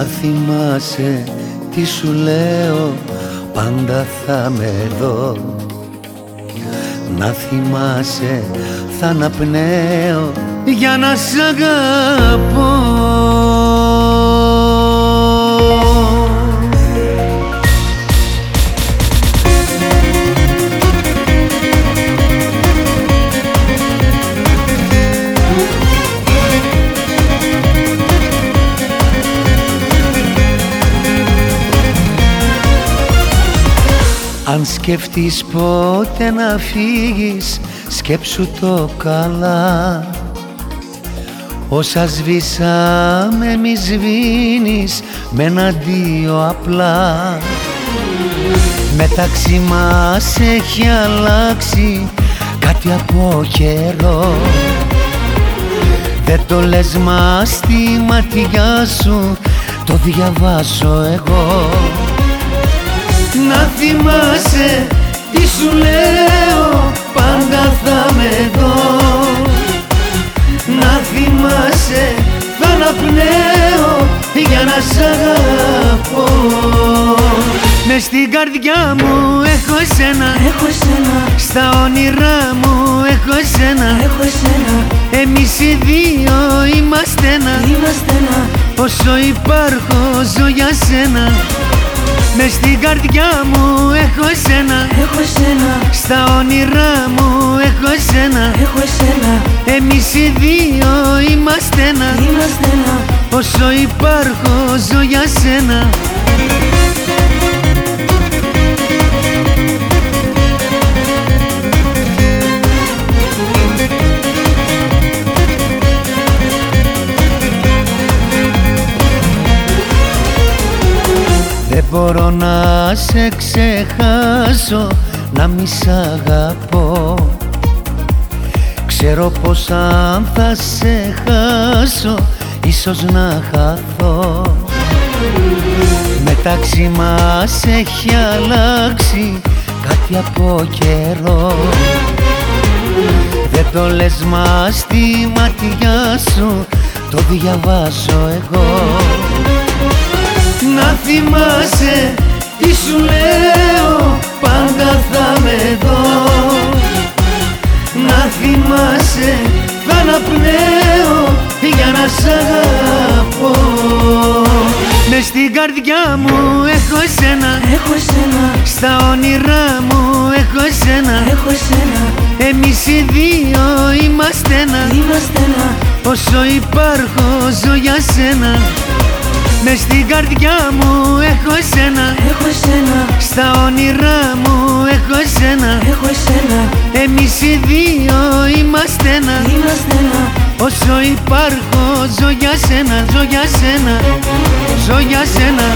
Να θυμάσαι τι σου λέω πάντα θα με δω. Να θυμάσαι θα αναπνέω για να σ' αγαπώ Αν σκεφτείς πότε να φύγεις σκέψου το καλά. Όσα σβήσαμε μη σβήνεις με ένα δύο απλά. Μεταξύ μας έχει αλλάξει κάτι από καιρό. Δεν το λες μα στη ματιά σου το διαβάσω εγώ να θυμάσαι τι σου λέω πάντα θα με δω. Να θυμάσαι θα αναπνέω για να σ' αγαπώ. Μες στην καρδιά μου έχω εσένα. Έχω εσένα. Στα όνειρά μου έχω εσένα. Έχω εσένα. Εμείς οι δύο είμαστε ένα. Είμαστε ένα. Όσο υπάρχω ζω για σένα με στην καρδιά μου έχω εσένα. Έχω εσένα. Στα όνειρά μου έχω εσένα. Έχω εσένα. Εμείς οι δύο είμαστε ένα. Είμαστε ένα. Όσο υπάρχω ζω για σένα μπορώ να σε ξεχάσω, να μη σ' αγαπώ. Ξέρω πως αν θα σε χάσω, ίσως να χαθώ. Μεταξύ μας έχει αλλάξει κάτι από καιρό. Δεν το λες μας στη ματιά σου, το διαβάζω εγώ να θυμάσαι τι σου λέω πάντα θα με δω. Να θυμάσαι θα αναπνέω για να σ' αγαπώ. Μες στην καρδιά μου έχω εσένα. Έχω εσένα. Στα όνειρά μου έχω εσένα. Έχω εσένα. Εμείς οι δύο είμαστε ένα. Είμαστε ένα. Όσο υπάρχω ζω για σένα μες στην καρδιά μου έχω εσένα. Έχω εσένα. Στα όνειρά μου έχω εσένα. Έχω εσένα. Εμείς οι δύο είμαστε ένα. Είμαστε ένα. Όσο υπάρχω ζω για σένα, ζω για σένα. Ζω για σένα